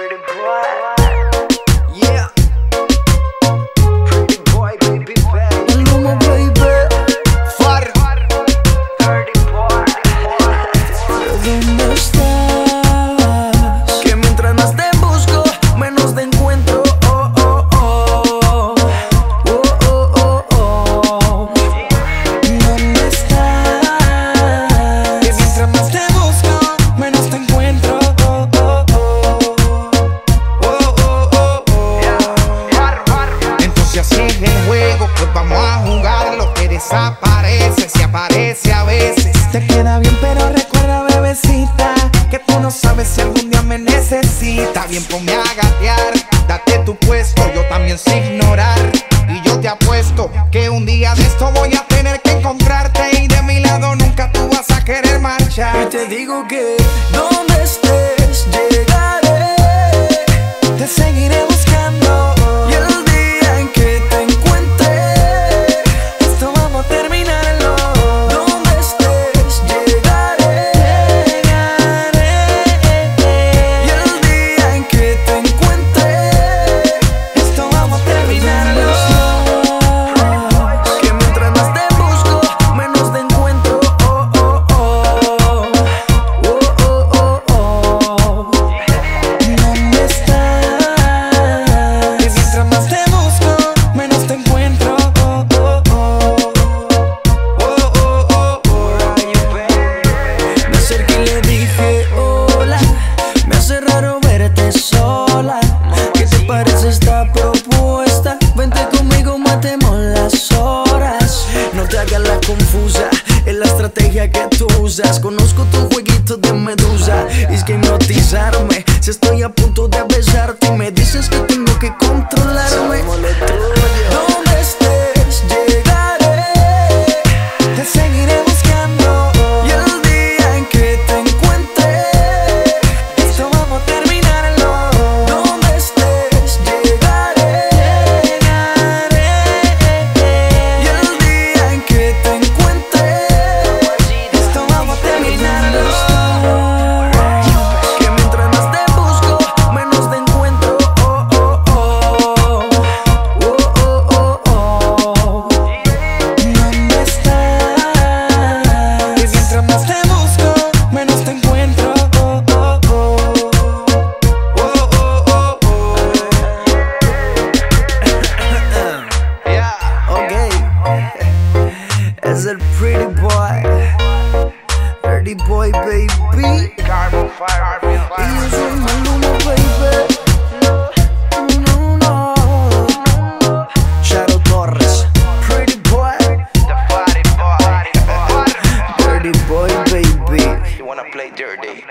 Pretty boy. Yeah. Pretty boy, baby, baby. Far. Dirty boy. ¿Dónde desaparece, se aparece a veces. Te queda bien, pero recuerda, bebecita, que tú no sabes si algún día me necesitas. Bien, ponme a gatear, date tu puesto, yo también sé ignorar. Y yo te apuesto que un día de esto voy a tener que encontrarte y de mi lado nunca tú vas a querer Y marchar. te digo que donde estés llegaré, te seguiré Conozco tu jueguito de medusa. Es que hipnotizarme. Si estoy a punto de besarte me dices que tengo que controlarme. Pretty boy. Pretty boy, baby. Y yo Maluma, baby. No, no. Shadow Torres. Pretty boy. The boy. Pretty boy, baby. You wanna play dirty?